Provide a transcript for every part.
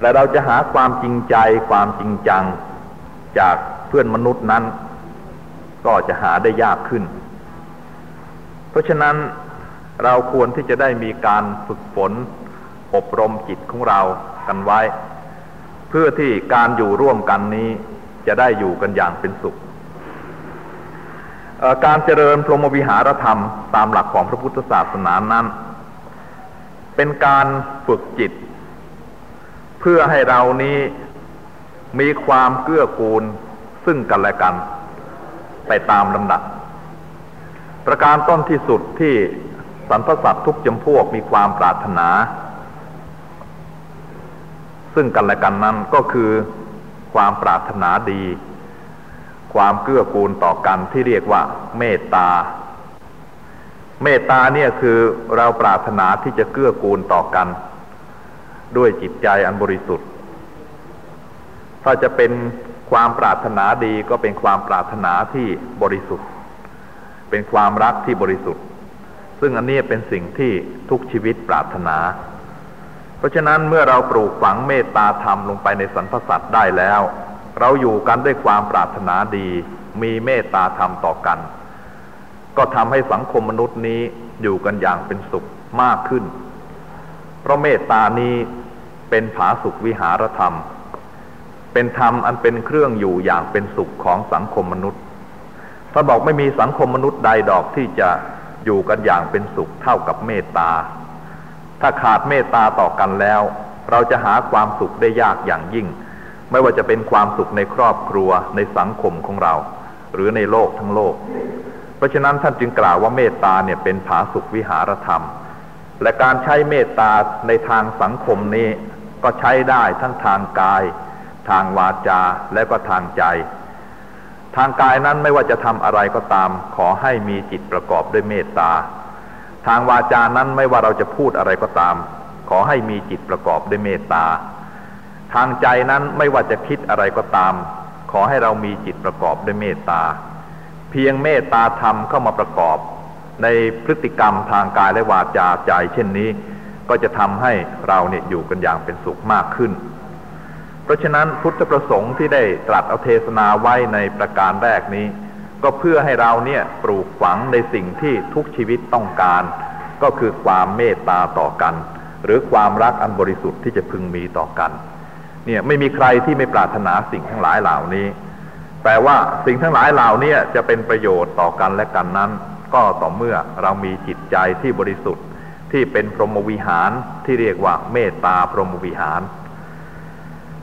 และเราจะหาความจริงใจความจริงจังจากเพื่อนมนุษย์นั้น ก็จะหาได้ยากขึ้น เพราะฉะนั้นเราควรที่จะได้มีการฝึกฝน อบรมจิตของเรากันไว้ เพื่อที่การอยู่ร่วมกันนี้จะได้อยู่กันอย่างเป็นสุข การเจริญพรหมวิหารธรรมตามหลักของพระพุทธศาสนานั้น เป็นการฝึกจิต เพื่อให้เรานี้มีความเกื้อกูลซึ่งกันและกัน ไปตามลำดับ ประการต้นที่สุดที่สรรพสัตว์ทุกจำพวกมีความปรารถนา ซึ่งกันและกันนั้นก็คือความปรารถนาดี ความเกื้อกูลต่อกันที่เรียกว่า เมตตา เมตตาเนี่ยคือเราปรารถนาที่จะเกื้อกูลต่อกัน ด้วยจิตใจอันบริสุทธิ์ ถ้าจะเป็นความปรารถนาดีก็เป็นความปรารถนาที่บริสุทธิ์ เป็นความรักที่บริสุทธิ์ ซึ่งอันนี้เป็นสิ่งที่ทุกชีวิตปรารถนา เพราะฉะนั้นเมื่อเราปลูกฝังเมตตาธรรมลงไปในสรรพสัตว์ได้แล้ว เราอยู่กันด้วยความปรารถนาดี มีเมตตาธรรมต่อกัน ก็ทำให้สังคมมนุษย์นี้อยู่กันอย่างเป็นสุขมากขึ้น เพราะเมตตานี้ เป็นผาสุขวิหารธรรม เป็นธรรมอันเป็นเครื่องอยู่อย่างเป็นสุขของสังคมมนุษย์ถ้าบอกไม่มีสังคมมนุษย์ใดดอกที่จะอยู่กันอย่างเป็นสุขเท่ากับเมตตา ถ้าขาดเมตตาต่อกันแล้ว เราจะหาความสุขได้ยากอย่างยิ่ง ไม่ว่าจะเป็นความสุขในครอบครัวในสังคมของเรา หรือในโลกทั้งโลก เพราะฉะนั้นท่านจึงกล่าวว่าเมตตาเนี่ยเป็นผาสุขวิหารธรรม และการใช้เมตตาในทางสังคมนี้ ก็ใช้ได้ทั้งทางกาย ทางวาจาและก็ทางใจ ทางกายนั้นไม่ว่าจะทำอะไรก็ตาม ขอให้มีจิตประกอบด้วยเมตตา ทางวาจานั้นไม่ว่าเราจะพูดอะไรก็ตาม ขอให้มีจิตประกอบด้วยเมตตา ทางใจนั้นไม่ว่าจะคิดอะไรก็ตาม ขอให้เรามีจิตประกอบด้วยเมตตา เพียงเมตตาธรรมเข้ามาประกอบ ในพฤติกรรมทางกายและวาจาใจเช่นนี้ ก็จะทำให้เราเนี่ยอยู่กันอย่างเป็นสุขมากขึ้น เพราะฉะนั้นพุทธประสงค์ที่ได้ตรัสเอาเทศนาไว้ในประการแรกนี้ ก็เพื่อให้เราเนี่ยปลูกฝังในสิ่งที่ทุกชีวิตต้องการ ก็คือความเมตตาต่อกัน หรือความรักอันบริสุทธิ์ที่จะพึงมีต่อกัน เนี่ยไม่มีใครที่ไม่ปรารถนาสิ่งทั้งหลายเหล่านี้แปลว่าสิ่งทั้งหลายเหล่านี้จะเป็นประโยชน์ต่อกันและกันนั้น ก็ต่อเมื่อเรามีจิตใจที่บริสุทธิ์ ที่เป็นพรหมวิหารที่เรียกว่าเมตตาพรหมวิหาร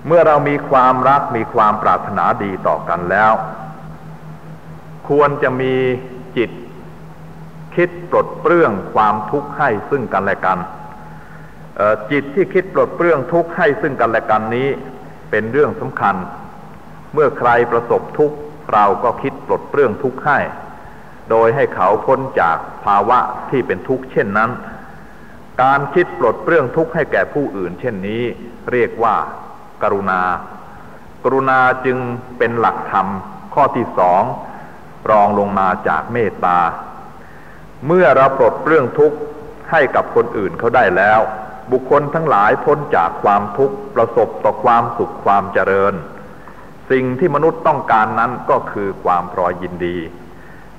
เมื่อเรามีความรักมีความปรารถนาดีต่อกันแล้ว ควรจะมีจิตคิดปลดเปลื้องความทุกข์ให้ซึ่งกันและกัน จิตที่คิดปลดเปลื้องทุกข์ให้ซึ่งกันและกันนี้เป็นเรื่องสำคัญ เมื่อใครประสบทุกข์เราก็คิดปลดเปลื้องทุกข์ให้ โดยให้เขาพ้นจากภาวะที่เป็นทุกข์เช่นนั้น การคิดปลดเปลื้องทุกข์ให้แก่ผู้อื่น เช่นนี้ เรียกว่า กรุณา กรุณาจึงเป็นหลักธรรม ข้อที่สองรองลงมาจากเมตตา เมื่อเราปลดเรื่องทุกข์ให้กับคนอื่นเขาได้แล้ว บุคคลทั้งหลายพ้นจากความทุกข์ประสบต่อความสุขความเจริญ สิ่งที่มนุษย์ต้องการนั้นก็คือความพรอยยินดี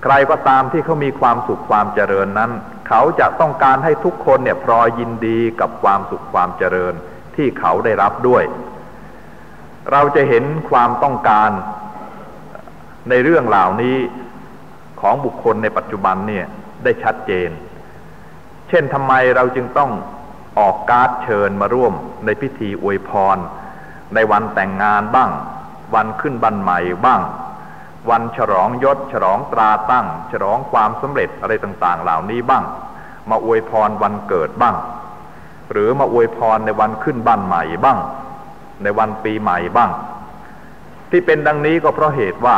ใครก็ตามที่เขามีความสุขความเจริญนั้น เขาจะต้องการให้ทุกคนเนี่ยพรอยยินดีกับความสุขความเจริญที่เขาได้รับด้วย เราจะเห็นความต้องการในเรื่องเหล่านี้ของบุคคลในปัจจุบันเนี่ยได้ชัดเจน เช่นทำไมเราจึงต้องออกการ์ดเชิญมาร่วมในพิธีอวยพร ในวันแต่งงานบ้าง วันขึ้นบันใหม่บ้าง วันฉลองยศฉลองตราตั้ง ฉลองความสำเร็จอะไรต่างๆ เหล่านี้บ้าง มาอวยพรวันเกิดบ้าง หรือมาอวยพรในวันขึ้นบ้านใหม่บ้าง ในวันปีใหม่บ้าง ที่เป็นดังนี้ก็เพราะเหตุว่า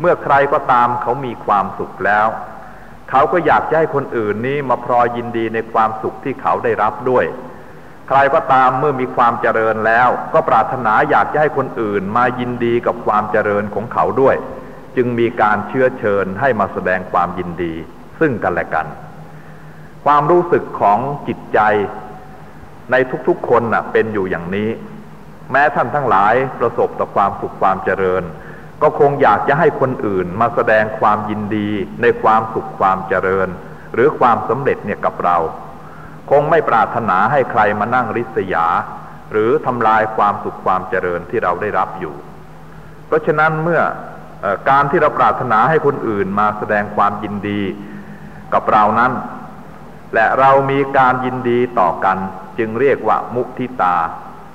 เมื่อใครก็ตามเขามีความสุขแล้ว เขาก็อยากให้คนอื่นนี้มาพรอยินดีในความสุขที่เขาได้รับด้วยใครก็ตามเมื่อมีความเจริญแล้ว ก็ปรารถนาอยากจะให้คนอื่นมายินดีกับความเจริญของเขาด้วย จึงมีการเชื้อเชิญให้มาแสดงความยินดี ซึ่งกันและกัน ความรู้สึกของจิตใจในทุกๆคนน่ะเป็นอยู่อย่างนี้ แม้ท่านทั้งหลายประสบต่อความสุขความเจริญ ก็คงอยากจะให้คนอื่นมาแสดงความยินดีในความสุขความเจริญ หรือความสำเร็จเนี่ยกับเรา คงไม่ปรารถนาให้ใครมานั่งริษยา หรือทำลายความสุขความเจริญที่เราได้รับอยู่ เพราะฉะนั้นเมื่อ การที่เราปรารถนาให้คนอื่นมาแสดงความยินดีกับเรานั้น และเรามีการยินดีต่อกัน จึงเรียกว่ามุทิตา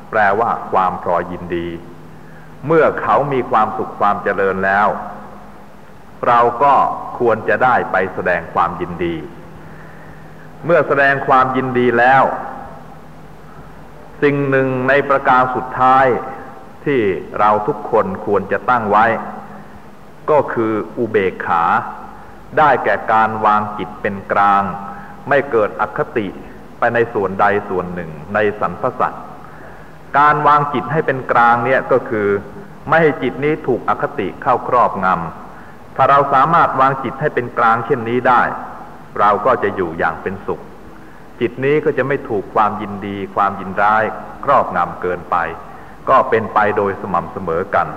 แปลว่าความพรอยินดี เมื่อเขามีความสุขความเจริญแล้ว เราก็ควรจะได้ไปแสดงความยินดี เมื่อแสดงความยินดีแล้ว สิ่งหนึ่งในประการสุดท้ายที่เราทุกคนควรจะตั้งไว้ ก็คืออุเบกขา ได้แก่การวางจิตเป็นกลาง ไม่เกิดอคติไปในส่วนใดส่วนหนึ่งในสรรพสัตว์การวางจิตให้เป็นกลางเนี่ยก็คือ ไม่ให้จิตนี้ถูกอคติเข้าครอบงำถ้าเราสามารถวางจิตให้เป็นกลางเช่นนี้ได้ เราก็จะอยู่อย่างเป็นสุข จิตนี้ก็จะไม่ถูกความยินดี ความยินร้าย ครอบงำเกินไป ก็เป็นไปโดยสม่ำเสมอกัน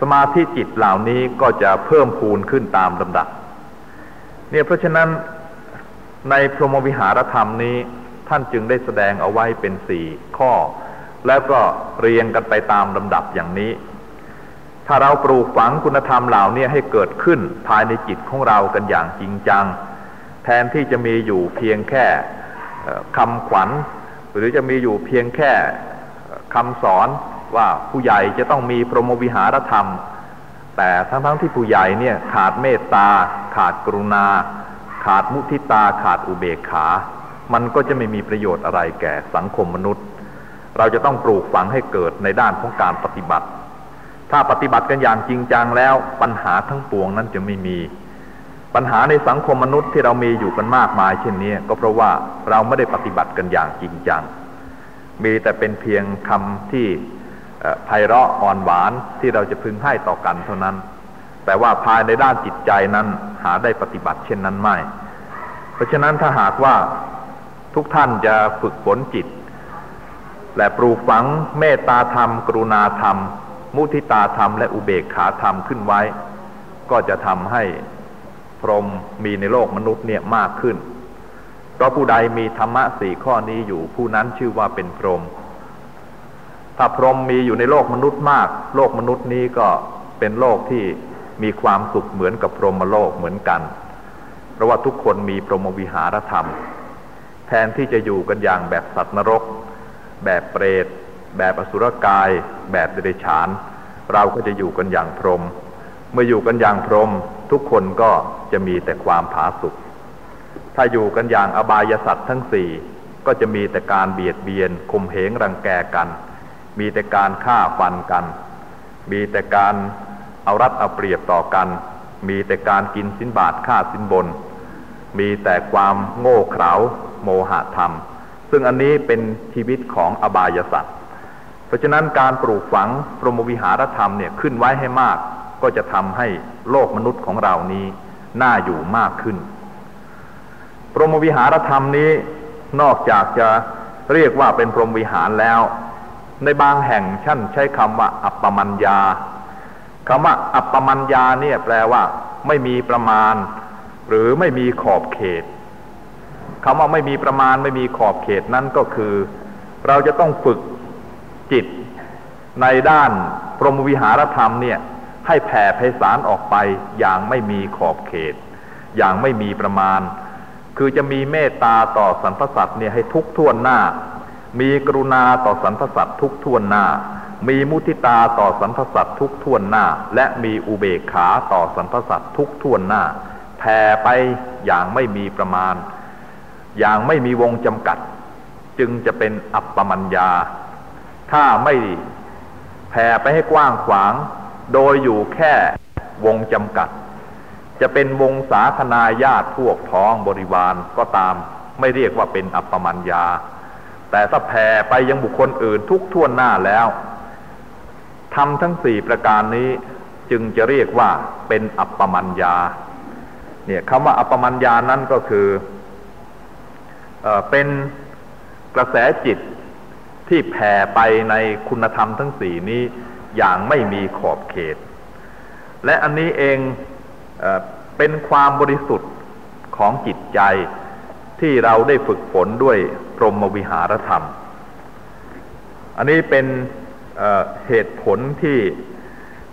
สมาธิจิตเหล่านี้ก็จะเพิ่มพูนขึ้นตามลำดับ เนี่ยเพราะฉะนั้นในพรหมวิหารธรรมนี้ท่านจึงได้แสดงเอาไว้เป็นสี่ข้อ แล้วก็เรียงกันไปตามลำดับอย่างนี้ ถ้าเราปลูกฝังคุณธรรมเหล่านี้ให้เกิดขึ้นภายในจิตของเรากันอย่างจริงจัง แทนที่จะมีอยู่เพียงแค่คำขวัญ หรือจะมีอยู่เพียงแค่คำสอน ว่าผู้ใหญ่จะต้องมีพรหมวิหารธรรม แต่ทั้งๆทที่ผู้ใหญ่เนี่ยขาดเมตตา ขาดกรุณา ขาดมุทิตา ขาดอุเบกขา มันก็จะไม่มีประโยชน์อะไรแก่สังคมมนุษย์ เราจะต้องปลูกฝังให้เกิดในด้านของการปฏิบัติ ถ้าปฏิบัติกันอย่างจริงจังแล้วปัญหาทั้งปวงนั้นจะไม่มีปัญหาในสังคมมนุษย์ที่เรามีอยู่กันมากมายเช่นนี้ก็เพราะว่าเราไม่ได้ปฏิบัติกันอย่างจริงจัง มีแต่เป็นเพียงคำที่ ไพเราะอ่อนหวานที่เราจะพึงให้ต่อกันเท่านั้น แต่ว่าภายในด้านจิตใจนั้นหาได้ปฏิบัติเช่นนั้นไม่ เพราะฉะนั้นถ้าหากว่าทุกท่านจะฝึกฝนจิต และปลูกฝังเมตตาธรรม กรุณาธรรม มุทิตาธรรม และอุเบกขาธรรมขึ้นไว้ ก็จะทำให้พรหมมีในโลกมนุษย์เนี่ยมากขึ้น เพราะผู้ใดมีธรรมะสี่ข้อนี้อยู่ผู้นั้นชื่อว่าเป็นพรหม ถ้าพรหมมีอยู่ในโลกมนุษย์มาก โลกมนุษย์นี้ก็เป็นโลกที่มีความสุขเหมือนกับพรหมโลกเหมือนกัน เพราะว่าทุกคนมีพรหมวิหารธรรม แทนที่จะอยู่กันอย่างแบบสัตว์นรก แบบเปรต แบบอสุรกาย แบบเดรัจฉาน เราก็จะอยู่กันอย่างพรหมเมื่ออยู่กันอย่างพรหมทุกคนก็จะมีแต่ความผาสุกถ้าอยู่กันอย่างอบายสัตว์ทั้งสี่ก็จะมีแต่การเบียดเบียนข่มเหงรังแกกัน มีแต่การฆ่าฟันกัน มีแต่การเอารัดเอาเปรียบต่อกัน มีแต่การกินสินบาทค่าสินบน มีแต่ความโง่เขลาโมหะธรรม ซึ่งอันนี้เป็นชีวิตของอบายสัตว์เพราะฉะนั้นการปลูกฝังพรหมวิหารธรรมเนี่ยขึ้นไว้ให้มาก ก็จะทำให้โลกมนุษย์ของเรานี้น่าอยู่มากขึ้น พรหมวิหารธรรมนี้นอกจากจะเรียกว่าเป็นพรหมวิหารแล้ว ในบางแห่งชั้นใช้คำว่า อัปปมัญญาคำว่า อัปปมัญญาเนี่ยแปลว่า ไม่มีประมาณ หรือไม่มีขอบเขตคำว่าไม่มีประมาณไม่มีขอบเขตนั้นก็คือ เราจะต้องฝึกจิตในด้านพรหมวิหารธรรมเนี่ยให้แผ่ไพศาลออกไปอย่างไม่มีขอบเขต อย่างไม่มีประมาณ คือจะมีเมตตาต่อสรรพสัตว์เนี่ยให้ทุกท่วนหน้า มีกรุณาต่อสรรพสัตว์ทุกท่วนหน้า มีมุทิตาต่อสรรพสัตว์ทุกท่วนหน้า และมีอุเบกขาต่อสรรพสัตว์ทุกท่วนหน้าแผ่ไปอย่างไม่มีประมาณ อย่างไม่มีวงจำกัด จึงจะเป็นอัปปมัญญา ถ้าไม่แผ่ไปให้กว้างขวาง โดยอยู่แค่วงจำกัด จะเป็นวงสาคนาญาติพวกพ้องบริวารก็ตาม ไม่เรียกว่าเป็นอัปปมัญญา แต่ถ้าแผ่ไปยังบุคคลอื่นทุกท่วนหน้าแล้วทำทั้งสี่ประการนี้จึงจะเรียกว่าเป็นอัปปมัญญาเนี่ยคำว่าอัปปมัญญานั้นก็คือเอเป็นกระแสจิตที่แผ่ไปในคุณธรรมทั้งสี่นี้อย่างไม่มีขอบเขต และอันนี้เองเอเป็นความบริสุทธิ์ของจิตใจที่เราได้ฝึกฝนด้วย พรหมวิหารธรรม อันนี้เป็นเเหตุผลที่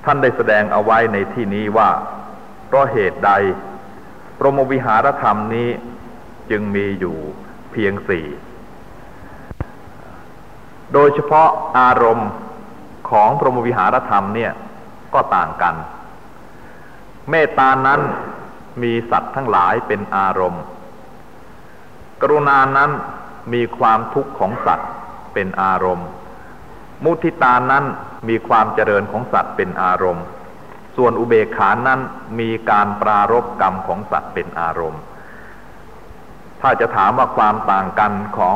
ท่านได้แสดงเอาไว้ในที่นี้ว่า เพราะเหตุใด พรหมวิหารธรรมนี้จึงมีอยู่เพียงสี่โดยเฉพาะอารมณ์ของพรหมวิหารธรรมเนี่ยก็ต่างกัน เมตตานั้นมีสัตว์ทั้งหลายเป็นอารมณ์ กรุณานั้น มีความทุกข์ของสัตว์เป็นอารมณ์ มุทิตานั้นมีความเจริญของสัตว์เป็นอารมณ์ ส่วนอุเบกขานั้นมีการปรารบกรรมของสัตว์เป็นอารมณ์ ถ้าจะถามว่าความต่างกันของ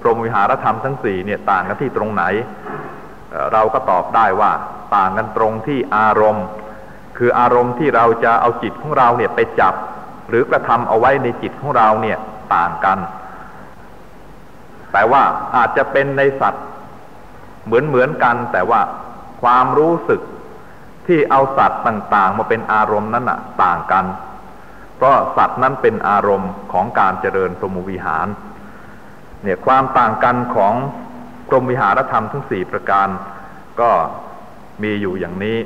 พรหมวิหารธรรมทั้งสี่เนี่ยต่างกันที่ตรงไหน เราก็ตอบได้ว่าต่างกันตรงที่อารมณ์ คืออารมณ์ที่เราจะเอาจิตของเราเนี่ยไปจับ หรือกระทำเอาไว้ในจิตของเราเนี่ยต่างกัน แต่ว่าอาจจะเป็นในสัตว์เหมือนเหมือนกัน แต่ว่าความรู้สึกที่เอาสัตว์ต่าง ๆ มาเป็นอารมณ์นั้นอะ ต่างกัน เพราะสัตว์นั้นเป็นอารมณ์ของการเจริญพรหมวิหาร เนี่ยความต่างกันของพรมวิหารธรรมทั้งสี่ประการ ก็มีอยู่อย่างนี้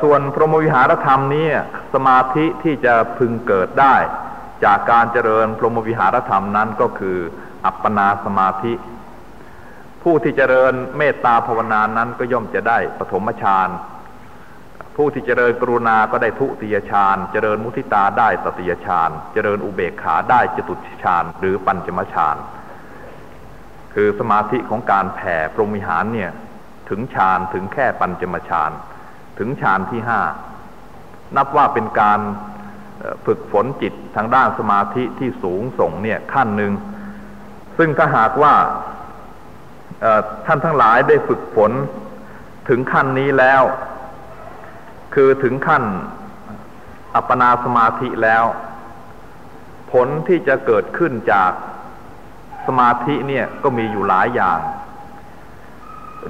ส่วนพรหมวิหารธรรมนี้สมาธิที่จะพึงเกิดได้ จากการเจริญพรหมวิหารธรรมนั้นก็คือ อัปปนาสมาธิ ผู้ที่เจริญเมตตาภาวนานั้นก็ย่อมจะได้ปฐมฌานผู้ที่เจริญกรุณาก็ได้ทุติยฌาน เจริญมุทิตาได้ตติยฌาน เจริญอุเบกขาได้จตุตฌานหรือปัญจมฌาน คือสมาธิของการแผ่พรหมวิหารเนี่ยถึงฌานถึงแค่ปัญจมฌาน ถึงฌานที่ห้า นับว่าเป็นการ ฝึกฝนจิตทางด้านสมาธิที่สูงส่งเนี่ยขั้นหนึ่ง ซึ่งถ้าหากว่าท่านทั้งหลายได้ฝึกฝนถึงขั้นนี้แล้ว คือถึงขั้นอัปปนาสมาธิแล้ว ผลที่จะเกิดขึ้นจากสมาธิเนี่ยก็มีอยู่หลายอย่าง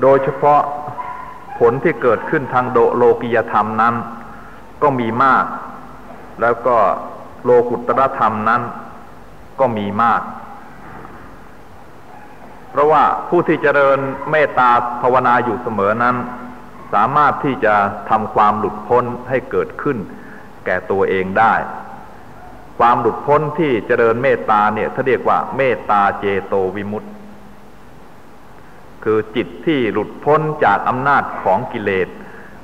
โดยเฉพาะผลที่เกิดขึ้นทางโดโลกิยธรรมนั้น ก็มีมาก แล้วก็โลกุตรธรรมนั้นก็มีมาก เพราะว่าผู้ที่เจริญเมตตาภาวนาอยู่เสมอนั้น สามารถที่จะทำความหลุดพ้นให้เกิดขึ้น แก่ตัวเองได้ ความหลุดพ้นที่เจริญเมตตาเนี่ยถ้าเรียกว่าเมตตาเจโตวิมุตตคือจิตที่หลุดพ้นจากอำนาจของกิเลส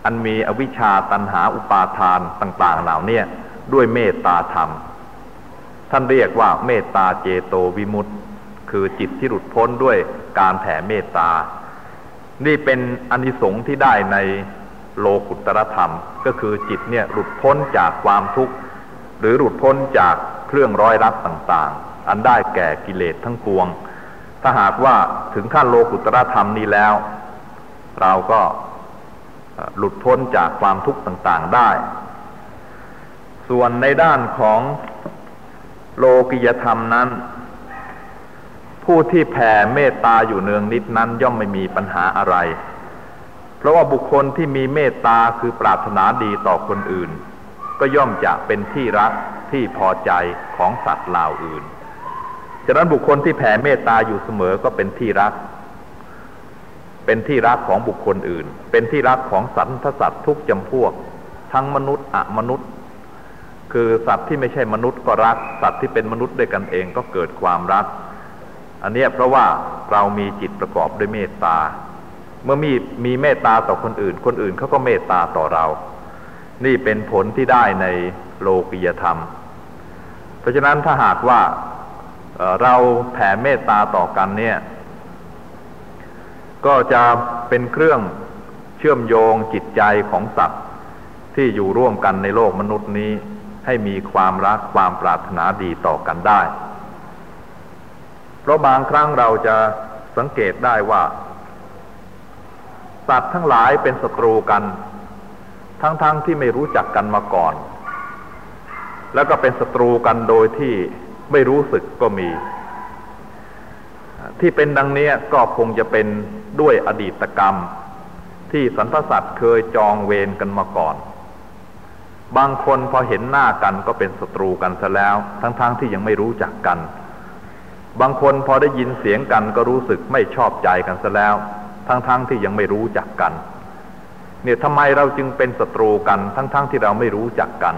อันมีอวิชชาตันหาอุปาทานต่าง ๆ เหล่านี้ ด้วยเมตตาธรรม ท่านเรียกว่าเมตตาเจโตวิมุตต์คือจิตที่หลุดพ้นด้วยการแผ่เมตตา นี่เป็นอนิสงส์ที่ได้ในโลกุตรธรรม ก็คือจิตเนี่ยหลุดพ้นจากความทุกข์ หรือหลุดพ้นจากเครื่องร้อยรัดต่างๆ อันได้แก่กิเลสทั้งปวง ถ้าหากว่าถึงขั้นโลกุตรธรรมนี้แล้ว เราก็หลุดพ้นจากความทุกข์ต่างๆได้ ส่วนในด้านของโลกิยธรรมนั้น ผู้ที่แผ่เมตตาอยู่เนืองนิดนั้นย่อมไม่มีปัญหาอะไร เพราะว่าบุคคลที่มีเมตตาคือปรารถนาดีต่อคนอื่น ก็ย่อมจะเป็นที่รักที่พอใจของสัตว์เหล่าอื่นฉะนั้นบุคคลที่แผ่เมตตาอยู่เสมอก็เป็นที่รัก เป็นที่รักของบุคคลอื่น เป็นที่รักของสรรพสัตว์ทุกจำพวก ทั้งมนุษย์อะมนุษย์ คือสัตว์ที่ไม่ใช่มนุษย์ก็รัก สัตว์ที่เป็นมนุษย์ด้วยกันเองก็เกิดความรัก อันนี้เพราะว่าเรามีจิตประกอบด้วยเมตตา เมื่อมีมีเมตตาต่อคนอื่น คนอื่นเขาก็เมตตาต่อเรา นี่เป็นผลที่ได้ในโลกิยธรรม เพราะฉะนั้นถ้าหากว่าเราแผ่เมตตาต่อกันเนี่ย ก็จะเป็นเครื่องเชื่อมโยงจิตใจของสัตว์ที่อยู่ร่วมกันในโลกมนุษย์นี้ ให้มีความรักความปรารถนาดีต่อกันได้ เพราะบางครั้งเราจะสังเกตได้ว่า สัตว์ทั้งหลายเป็นศัตรูกัน ทั้งๆทที่ไม่รู้จักกันมาก่อน แล้วก็เป็นศัตรูกันโดยที่ไม่รู้สึกก็มี ที่เป็นดังนี้ก็คงจะเป็นด้วยอดีตกรรม ที่สันทสัตว์เคยจองเวรกันมาก่อน บางคนพอเห็นหน้ากันก็เป็นศัตรูกันซะแล้ว ทั้งๆทที่ยังไม่รู้จักกัน บางคนพอได้ยินเสียงกันก็รู้สึกไม่ชอบใจกันซะแล้ว ทั้งๆทที่ยังไม่รู้จักกัน เนี่ยทำไมเราจึงเป็นศัตรูกันทั้งๆทที่เราไม่รู้จักกัน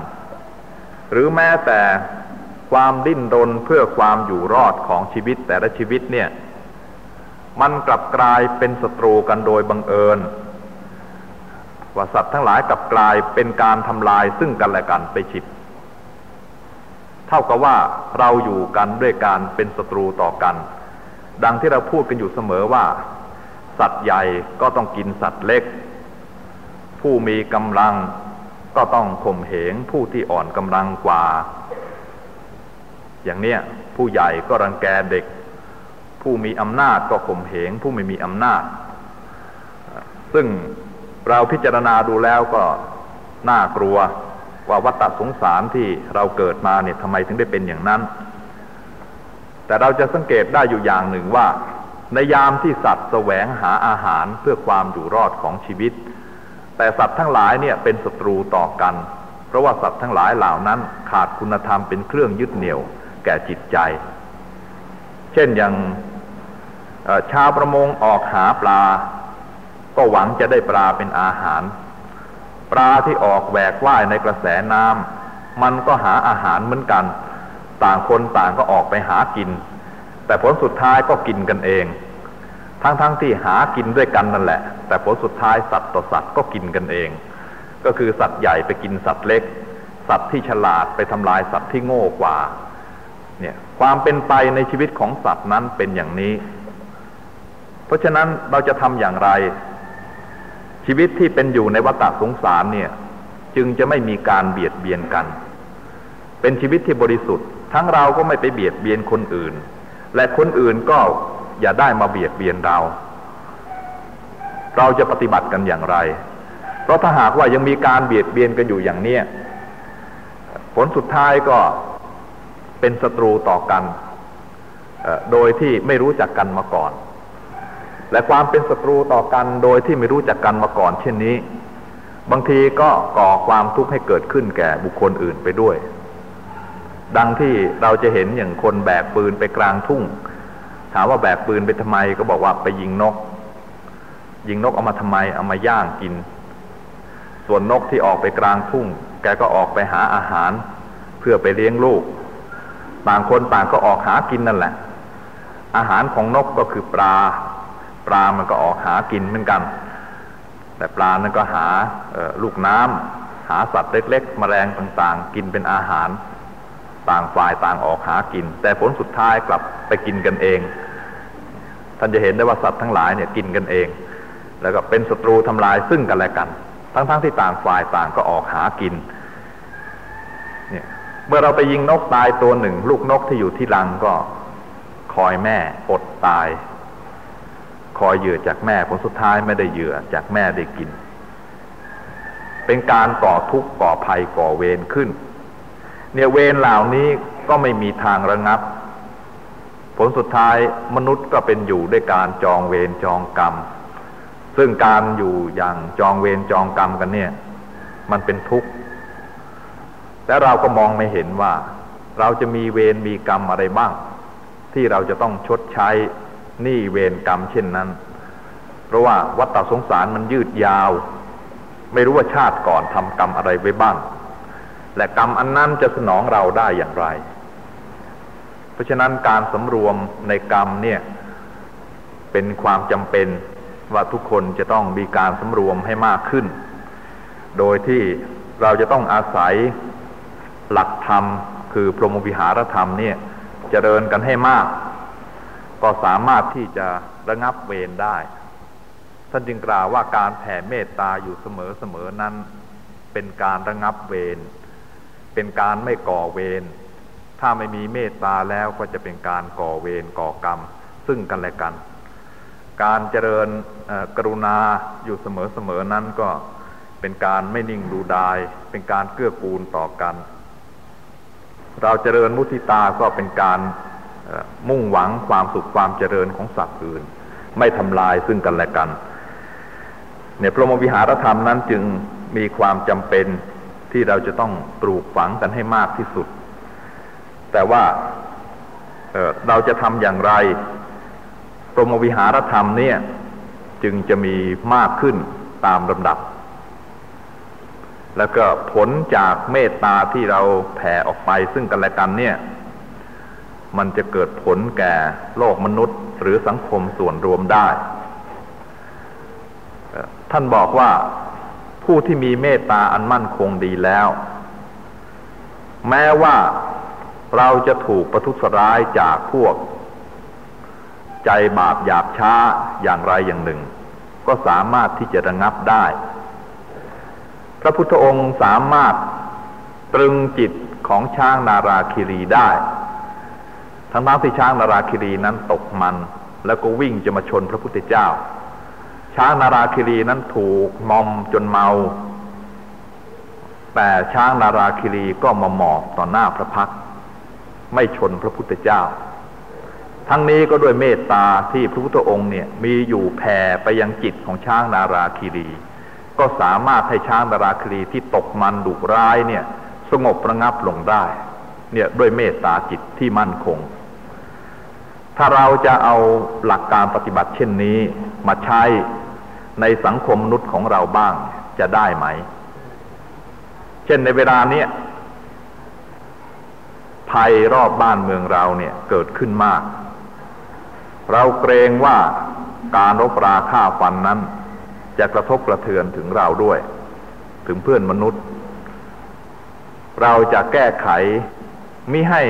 หรือแม้แต่ความดิ้นรนเพื่อความอยู่รอดของชีวิตแต่ละชีวิตเนี่ย มันกลับกลายเป็นศัตรูกันโดยบังเอิญ ว่าสัตว์ทั้งหลายกลับกลายเป็นการทำลายซึ่งกันและกันไปฉิบ เท่ากับว่าเราอยู่กันด้วยการเป็นศัตรูต่อกัน ดังที่เราพูดกันอยู่เสมอว่า สัตว์ใหญ่ก็ต้องกินสัตว์เล็ก ผู้มีกำลังก็ต้องข่มเหงผู้ที่อ่อนกำลังกว่า อย่างเนี้ยผู้ใหญ่ก็รังแกเด็ก ผู้มีอำนาจก็ข่มเหงผู้ไม่มีอำนาจ ซึ่ง เราพิจารณาดูแล้วก็น่ากลัวว่าวัฏสงสารที่เราเกิดมาเนี่ยทำไมถึงได้เป็นอย่างนั้น แต่เราจะสังเกตได้อยู่อย่างหนึ่งว่า ในยามที่สัตว์แสวงหาอาหารเพื่อความอยู่รอดของชีวิต แต่สัตว์ทั้งหลายเนี่ยเป็นศัตรูต่อกัน เพราะว่าสัตว์ทั้งหลายเหล่านั้นขาดคุณธรรมเป็นเครื่องยึดเหนี่ยวแก่จิตใจ เช่นอย่างชาวประมงออกหาปลา ก็หวังจะได้ปลาเป็นอาหาร ปลาที่ออกแหวกว่ายในกระแสน้ำมันก็หาอาหารเหมือนกัน ต่างคนต่างก็ออกไปหากิน แต่ผลสุดท้ายก็กินกันเอง ทั้งๆทที่หากินด้วยกันนั่นแหละ แต่ผลสุดท้ายสัตว์ต่อสัตว์ก็กินกันเอง ก็คือสัตว์ใหญ่ไปกินสัตว์เล็ก สัตว์ที่ฉลาดไปทำลายสัตว์ที่โง่กว่าเนี่ยความเป็นไปในชีวิตของสัตว์นั้นเป็นอย่างนี้ เพราะฉะนั้นเราจะทำอย่างไร ชีวิตที่เป็นอยู่ในวัฏสงสารเนี่ย จึงจะไม่มีการเบียดเบียนกัน เป็นชีวิตที่บริสุทธิ์ ทั้งเราก็ไม่ไปเบียดเบียนคนอื่น และคนอื่นก็อย่าได้มาเบียดเบียนเรา เราจะปฏิบัติกันอย่างไร เพราะถ้าหากว่ายังมีการเบียดเบียนกันอยู่อย่างเนี้ยผลสุดท้ายก็เป็นศัตรูต่อกัน โดยที่ไม่รู้จักกันมาก่อน และความเป็นศัตรูต่อกันโดยที่ไม่รู้จักกันมาก่อนเช่นนี้ บางทีก็ก่อความทุกข์ให้เกิดขึ้นแก่บุคคลอื่นไปด้วย ดังที่เราจะเห็นอย่างคนแบกปืนไปกลางทุ่ง ถามว่าแบกปืนไปทำไมก็บอกว่าไปยิงนก ยิงนกเอามาทำไมเอามาย่างกิน ส่วนนกที่ออกไปกลางทุ่ง แกก็ออกไปหาอาหาร เพื่อไปเลี้ยงลูก ต่างคนต่างก็ออกหากินนั่นแหละอาหารของนกก็คือปลา ลามันก็ออกหากินเหมือนกัน แต่ปลานั้นก็หาลูกน้ำหาสัตว์เล็กๆมแมลงต่างๆ กินเป็นอาหาร ต่างฝ่ายต่างออกหากิน แต่ผลสุดท้ายกลับไปกินกันเอง ท่านจะเห็นได้ว่าสัตว์ทั้งหลายเนี่ยกินกันเอง แล้วก็เป็นศัตรูทำลายซึ่งกันและกัน ทั้งๆทที่ต่างฝ่ายต่างก็ออกหากินเนี่ยเมื่อเราไปยิงนกตายตัวหนึ่ง ลูกนกที่อยู่ที่รังก็คอยแม่อดตาย คอยเหยื่อจากแม่ผลสุดท้ายไม่ได้เหยื่อจากแม่ได้กิน เป็นการก่อทุกข์ก่อภัยก่อเวรขึ้น เนี่ยเวรเหล่านี้ก็ไม่มีทางระงับ ผลสุดท้ายมนุษย์ก็เป็นอยู่ด้วยการจองเวรจองกรรม ซึ่งการอยู่อย่างจองเวรจองกรรมกันเนี่ย มันเป็นทุกข์และเราก็มองไม่เห็นว่า เราจะมีเวรมีกรรมอะไรบ้าง ที่เราจะต้องชดใช้ นี้เวรกรรมเช่นนั้น เพราะว่าวัฏสงสารมันยืดยาว ไม่รู้ว่าชาติก่อนทำกรรมอะไรไว้บ้าง และกรรมอันนั้นจะสนองเราได้อย่างไร เพราะฉะนั้นการสำรวมในกรรมเนี่ยเป็นความจำเป็นว่าทุกคนจะต้องมีการสำรวมให้มากขึ้น โดยที่เราจะต้องอาศัยหลักธรรม คือพรหมวิหารธรรมเนี่ยจเจริญกันให้มาก ก็สามารถที่จะระงับเวรได้ ท่านจึงกล่าวว่าการแผ่เมตตาอยู่เสมอเสมอนั้น เป็นการระงับเวร เป็นการไม่ก่อเวร ถ้าไม่มีเมตตาแล้วก็จะเป็นการก่อเวรก่อกรรม ซึ่งกันและกัน การเจริญกรุณาอยู่เสมอเสมอนั้นก็เป็นการไม่นิ่งดูดาย เป็นการเกื้อกูลต่อกัน เราเจริญมุทิตาก็เป็นการ มุ่งหวังความสุขความเจริญของสัตว์อื่น ไม่ทำลายซึ่งกันและกันเนี่ยพรหมวิหารธรรมนั้นจึงมีความจำเป็นที่เราจะต้องปลูกฝังกันให้มากที่สุด แต่ว่าเเราจะทำอย่างไรพรมวิหารธรรมเนี่ยจึงจะมีมากขึ้นตามลำดับ แล้วก็ผลจากเมตตาที่เราแผ่ออกไปซึ่งกันและกันเนี่ย มันจะเกิดผลแก่โลกมนุษย์ หรือสังคมส่วนรวมได้ ท่านบอกว่าผู้ที่มีเมตตาอันมั่นคงดีแล้ว แม้ว่าเราจะถูกประทุษร้ายจากพวก ใจบาปหยาบช้าอย่างไรอย่างหนึ่ง ก็สามารถที่จะระงับได้ พระพุทธองค์สามารถตรึงจิตของช้างนาราคิรีได้ ทั้งทั้งที่ช้างนาราคิรีนั้นตกมัน แล้วก็วิ่งจะมาชนพระพุทธเจ้า ช้างนาราคิรีนั้นถูกมอมจนเมา แต่ช้างนาราคิรีก็มาหมอบต่อหน้าพระพักไม่ชนพระพุทธเจ้า ทั้งนี้ก็ด้วยเมตตาที่พระพุทธองค์เนี่ยมีอยู่แผ่ไปยังจิตของช้างนาราคิรี ก็สามารถให้ช้างนาราคิรีที่ตกมันดุร้ายเนี่ยสงบระงับลงได้ เนี่ยด้วยเมตตาจิตที่มั่นคง ถ้าเราจะเอาหลักการปฏิบัติเช่นนี้มาใช้ในสังคมมนุษย์ของเราบ้างจะได้ไหม เช่นในเวลาเนี้ยภัยรอบบ้านเมืองเราเนี่ยเกิดขึ้นมาก เราเกรงว่าการรบราฆ่าฟันนั้น จะกระทบกระเทือนถึงเราด้วย ถึงเพื่อนมนุษย์ เราจะแก้ไขมิให้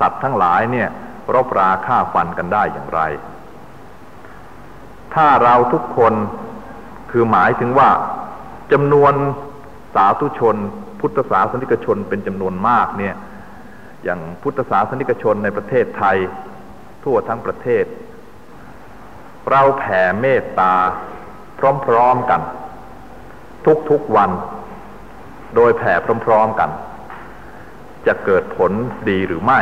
สัตว์ทั้งหลายเนี่ย รบราฆ่าฟันกันได้อย่างไร ถ้าเราทุกคนคือหมายถึงว่าจำนวนสาธุชน พุทธศาสนิกชนเป็นจำนวนมากเนี่ย อย่างพุทธศาสนิกชนในประเทศไทย ทั่วทั้งประเทศ เราแผ่เมตตาพร้อมๆกัน ทุกๆวัน โดยแผ่พร้อมๆกัน จะเกิดผลดีหรือไม่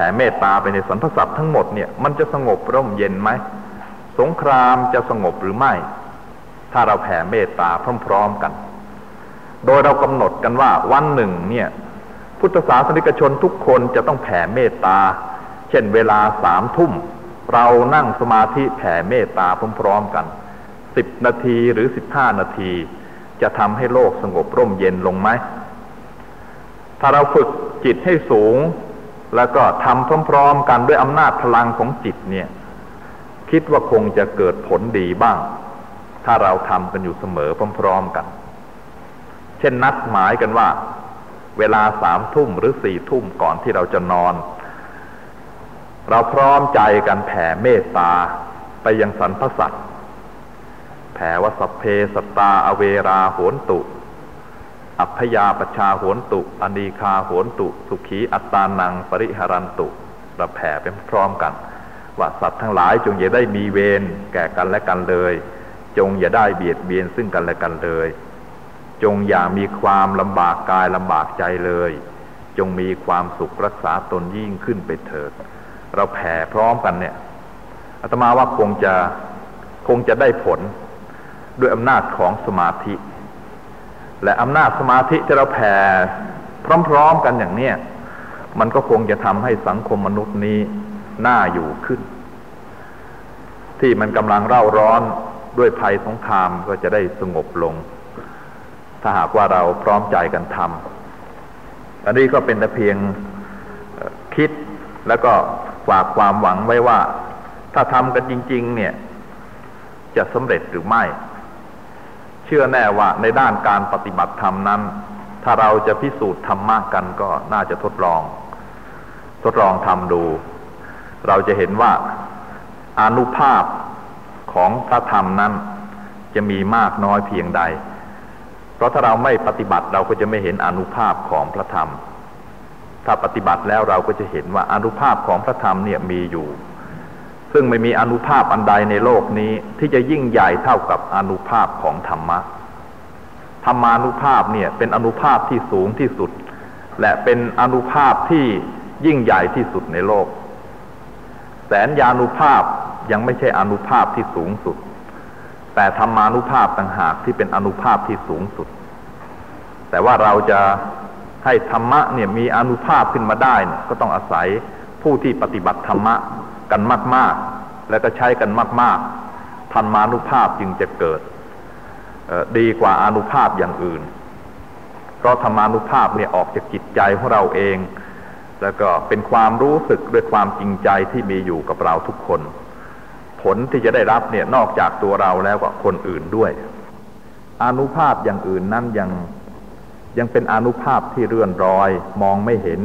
ผ่เมตตาไปในสรรพสัตว์ทั้งหมดเนี่ยมันจะสงบร่มเย็นไหม สงครามจะสงบหรือไม่ ถ้าเราแผ่เมตตาพร้อมๆกัน โดยเรากำหนดกันว่าวันหนึ่งเนี่ยพุทธศาสนิกชนทุกคนจะต้องแผ่เมตตา เช่นเวลาสามทุ่ม เรานั่งสมาธิแผ่เมตตาพร้อมๆกันสิบนาทีหรือสิบห้านาที จะทำให้โลกสงบร่มเย็นลงไหม ถ้าเราฝึกจิตให้สูง แล้วก็ทำพร้อมๆกันด้วยอำนาจพลังของจิตเนี่ย คิดว่าคงจะเกิดผลดีบ้าง ถ้าเราทำกันอยู่เสมอพร้อมๆกัน เช่นนัดหมายกันว่า เวลาสามทุ่มหรือสี่ทุ่มก่อนที่เราจะนอน เราพร้อมใจกันแผ่เมตตาไปยังสรรพสัตว์แผ่ว่าสัพเพสตาอเวราโหนตุ อัพยาปชาโหนตุ อนีคาโหนตุ สุขี อัตตานัง ปริหรันตุเราแผ่ไปพร้อมกัน ว่าสัตว์ทั้งหลายจงอย่าได้มีเวรแก่กันและกันเลย จงอย่าได้เบียดเบียนซึ่งกันและกันเลย จงอย่ามีความลำบากกายลำบากใจเลย จงมีความสุขรักษาตนยิ่งขึ้นไปเถิด เราแผ่พร้อมกันเนี่ยอาตมาว่าคงจะคงจะได้ผลด้วยอำนาจของสมาธิ และอำนาจสมาธิที่เราแผ่พร้อมๆกันอย่างเนี้ยมันก็คงจะทำให้สังคมมนุษย์นี้น่าอยู่ขึ้น ที่มันกำลังเร่าร้อนด้วยภัยสงครามก็จะได้สงบลง ถ้าหากว่าเราพร้อมใจกันทำอันนี้ก็เป็นแต่เพียงคิดแล้วก็ฝากความหวังไว้ว่า ถ้าทำกันจริง ๆ เนี่ย จะสำเร็จหรือไม่ ชื่อแน่ว่าในด้านการปฏิบัติธรรมนั้น ถ้าเราจะพิสูจน์ธรรมะกันก็น่าจะทดลอง ทดลองทำดู เราจะเห็นว่าอนุภาพของพระธรรมนั้น จะมีมากน้อยเพียงใด เพราะถ้าเราไม่ปฏิบัติเราก็จะไม่เห็นอนุภาพของพระธรรม ถ้าปฏิบัติแล้วเราก็จะเห็นว่าอนุภาพของพระธรรมเนี่ยมีอยู่ ซึ่งไม่มีอนุภาพอันใดในโลกนี้ที่จะยิ่งใหญ่เท่ากับอนุภาพของธรรมะ ธรรมานุภาพเนี่ยเป็นอนุภาพที่สูงที่สุด และเป็นอนุภาพที่ยิ่งใหญ่ที่สุดในโลก แสนยานุภาพยังไม่ใช่อนุภาพที่สูงสุด แต่ธรรมานุภาพต่างหากที่เป็นอนุภาพที่สูงสุด แต่ว่าเราจะให้ธรรมะเนี่ยมีอนุภาพขึ้นมาได้ก็ต้องอาศัยผู้ที่ปฏิบัติธรรมะ กันมาก ๆ แล้วก็ใช้กันมาก ๆ ธรรมานุภาพจึงจะเกิดดีกว่าอนุภาพอย่างอื่น เพราะธรรมานุภาพเนี่ยออกจากจิตใจของเราเอง แล้วก็เป็นความรู้สึกด้วยความจริงใจที่มีอยู่กับเราทุกคน ผลที่จะได้รับเนี่ยนอกจากตัวเราแล้วก็คนอื่นด้วยอนุภาพอย่างอื่นนั้นยังยังเป็นอนุภาพที่เรื่อนรอยมองไม่เห็น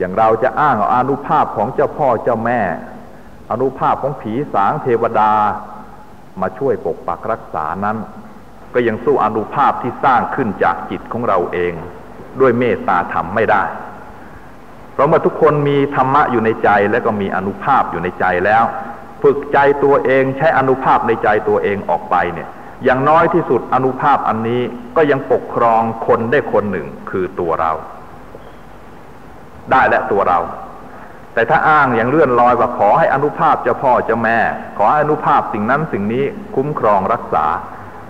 อย่างเราจะอ้างเอาอนุภาพของเจ้าพ่อเจ้าแม่ อนุภาพของผีสางเทวดา มาช่วยปกปักรักษานั้น ก็ยังสู้อนุภาพที่สร้างขึ้นจากจิตของเราเอง ด้วยเมตตาธรรมไม่ได้ เพราะเมื่อทุกคนมีธรรมะอยู่ในใจและก็มีอนุภาพอยู่ในใจแล้ว ฝึกใจตัวเองใช้อนุภาพในใจตัวเองออกไปเนี่ย อย่างน้อยที่สุดอนุภาพอันนี้ก็ยังปกครองคนได้คนหนึ่งคือตัวเรา ได้และตัวเรา แต่ถ้าอ้างอย่างเลื่อนลอยว่าขอให้อนุภาพเจ้าพ่อเจ้าแม่ ขอให้อนุภาพสิ่งนั้นสิ่งนี้คุ้มครองรักษา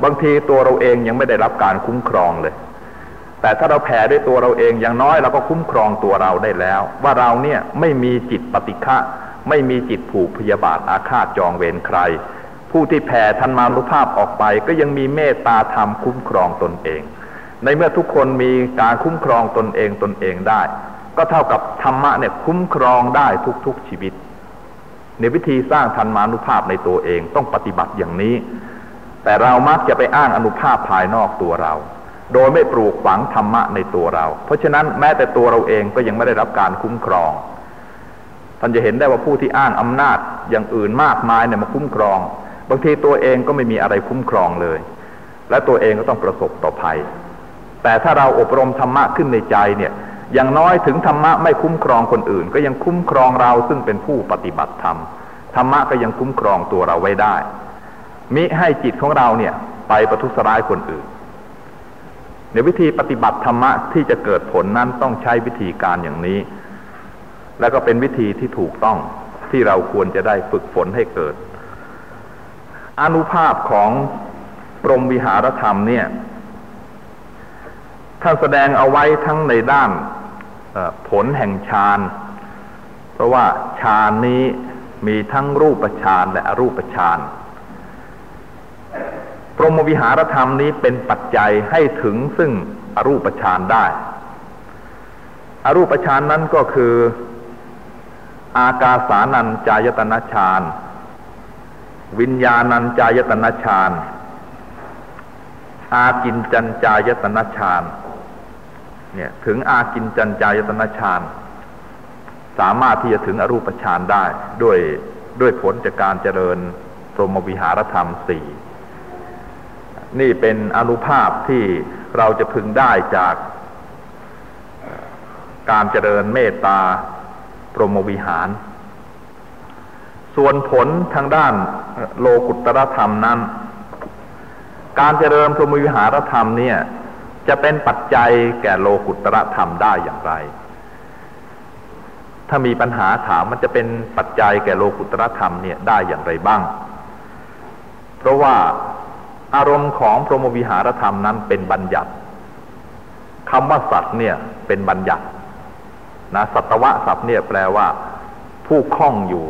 บางทีตัวเราเองยังไม่ได้รับการคุ้มครองเลย แต่ถ้าเราแผ่ด้วยตัวเราเองอย่างน้อยเราก็คุ้มครองตัวเราได้แล้ว ว่าเราเนี่ยไม่มีจิตปฏิฆะไม่มีจิตผูกพยาบาทอาฆาตจองเวรใคร ผู้ที่แผ่ทันมานุภาพออกไป ก็ยังมีเมตตาธรรมคุ้มครองตนเอง ในเมื่อทุกคนมีการคุ้มครองตนเองตนเองได้ ก็เท่ากับธรรมะเนี่ยคุ้มครองได้ทุกๆชีวิต ในวิธีสร้างธรรมานุภาพในตัวเองต้องปฏิบัติอย่างนี้ แต่เรามักจะไปอ้างอนุภาพภายนอกตัวเรา โดยไม่ปลูกฝังธรรมะในตัวเรา เพราะฉะนั้นแม้แต่ตัวเราเองก็ยังไม่ได้รับการคุ้มครองท่านจะเห็นได้ว่าผู้ที่อ้างอำนาจอย่างอื่นมากมายเนี่ยมาคุ้มครอง บางทีตัวเองก็ไม่มีอะไรคุ้มครองเลย และตัวเองก็ต้องประสบต่อภัย แต่ถ้าเราอบรมธรรมะขึ้นในใจเนี่ย อย่างน้อยถึงธรรมะไม่คุ้มครองคนอื่น ก็ยังคุ้มครองเราซึ่งเป็นผู้ปฏิบัติธรรมธรรมะก็ยังคุ้มครองตัวเราไว้ได้ มิให้จิตของเราเนี่ยไปประทุษร้ายคนอื่น ในวิธีปฏิบัติธรรมะที่จะเกิดผลนั้นต้องใช้วิธีการอย่างนี้ แล้วก็เป็นวิธีที่ถูกต้องที่เราควรจะได้ฝึกฝนให้เกิด อนุภาพของปรมวิหารธรรมเนี่ยท่านแสดงเอาไว้ทั้งในด้าน ผลแห่งฌาน เพราะว่าฌานนี้มีทั้งรูปฌานและอรูปฌานพรหมวิหารธรรมนี้เป็นปัจจัยให้ถึงซึ่งอรูปฌานได้ อรูปฌานนั้นก็คือ อากาสานัญจายตนะฌาน วิญญาณัญจายตนะฌาน อากินจัญจายตนะฌาน เนี่ยถึงอากินจัญจายตนะฌานสามารถที่จะถึงอรูปฌานได้ด้วยด้วยผลจากการเจริญพรหมวิหารธรรมสี่นี่เป็นอนุภาพที่เราจะพึงได้จากการเจริญเมตตาพรหมวิหาร ส่วนผลทางด้านโลกุตรธรรมนั้น การเจริญพรหมวิหารธรรมเนี่ย จะเป็นปัจจัยแก่โลกุตระธรรมได้อย่างไร ถ้ามีปัญหาถามมันจะเป็นปัจจัยแก่โลกุตระธรรมเนี่ยได้อย่างไรบ้าง เพราะว่าอารมณ์ของพรหมวิหารธรรมนั้นเป็นบัญญัติคำว่าสัตว์เนี่ยเป็นบัญญัตินะสัตวะสัตว์เนี่ยแปลว่า ผู้คล้องอยู่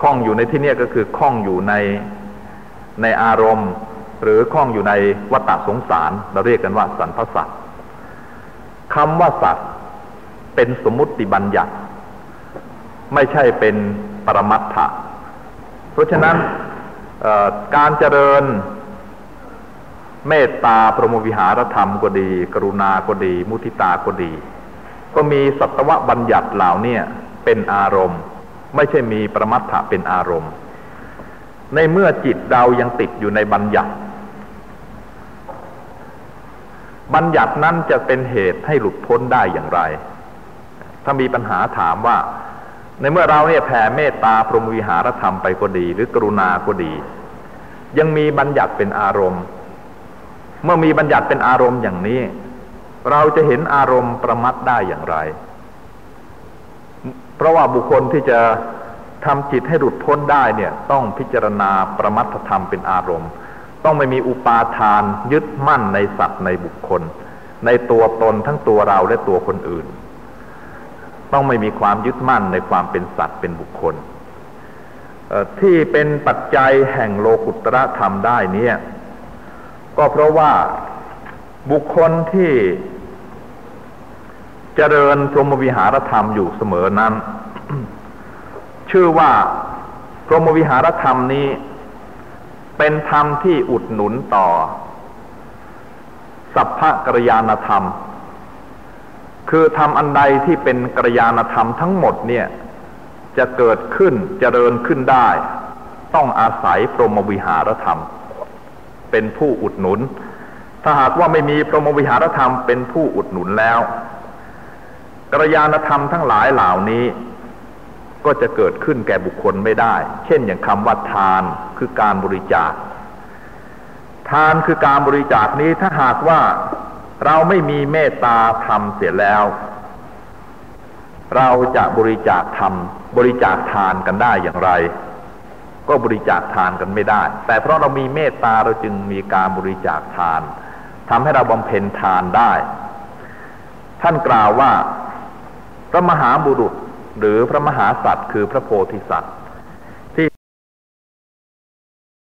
คล้องอยู่ในที่นี้ก็คือคล้องอยู่ในในอารมณ์ หรือคล้องอยู่ในวัฏสงสาร เราเรียกกันว่าสันพสัตว์คำว่าสัตว์เป็นสมมุติบัญญัติ ไม่ใช่เป็นปรมัตถะเพราะฉะนั้นการเจริญเมตตาพรหมวิหารธรรมก็ดี กรุณาก็ดี มุทิตาก็ดี ก็มีสัตวบัญญัติเหล่านี้เป็นอารมณ์ ไม่ใช่มีปรมัตถะเป็นอารมณ์ ในเมื่อจิตเรายังติดอยู่ในบัญญัติ บัญญัตินั้นจะเป็นเหตุให้หลุดพ้นได้อย่างไร ถ้ามีปัญหาถามว่า ในเมื่อเราเนี่ยแผ่เมตตาพรหมวิหารธรรมไปก็ดี หรือกรุณาก็ดี ยังมีบัญญัติเป็นอารมณ์ เมื่อมีบัญญัติเป็นอารมณ์อย่างนี้ เราจะเห็นอารมณ์ประมัดได้อย่างไร เพราะว่าบุคคลที่จะทำจิตให้หลุดพ้นได้เนี่ย ต้องพิจารณาประมัตธรรมเป็นอารมณ์ ต้องไม่มีอุปาทานยึดมั่นในสัตว์ในบุคคล ในตัวตนทั้งตัวเราและตัวคนอื่น ต้องไม่มีความยึดมั่นในความเป็นสัตว์เป็นบุคคล ที่เป็นปัจจัยแห่งโลกุตระธรรมได้เนี่ย ก็เพราะว่าบุคคลที่เจริญพรหมวิหารธรรมอยู่เสมอนั้น ชื่อว่าพรหมวิหารธรรมนี้ เป็นธรรมที่อุดหนุนต่อ สัพพะกรยานธรรม คือธรรมอันใดที่เป็นกรยานธรรมทั้งหมดเนี่ย จะเกิดขึ้นจเจริญขึ้นได้ ต้องอาศัยพรหมวิหารธรรม เป็นผู้อุดหนุน ถ้าหากว่าไม่มีพรหมวิหารธรรมเป็นผู้อุดหนุนแล้วกรยานธรรมทั้งหลายเหล่านี้ ก็จะเกิดขึ้นแก่บุคคลไม่ได้ เช่นอย่างคำว่าทานคือการบริจาค ทานคือการบริจาคนี้ถ้าหากว่าเราไม่มีเมตตาธรรมเสียแล้ว เราจะบริจาคธรรมบริจาคทานกันได้อย่างไร ก็บริจาคทานกันไม่ได้ แต่เพราะเรามีเมตตาเราจึงมีการบริจาคทานทำให้เราบำเพ็ญทานได้ ท่านกล่าวว่าพระมหาบุรุษ หรือพระมหาสัตว์คือพระโพธิสัตว์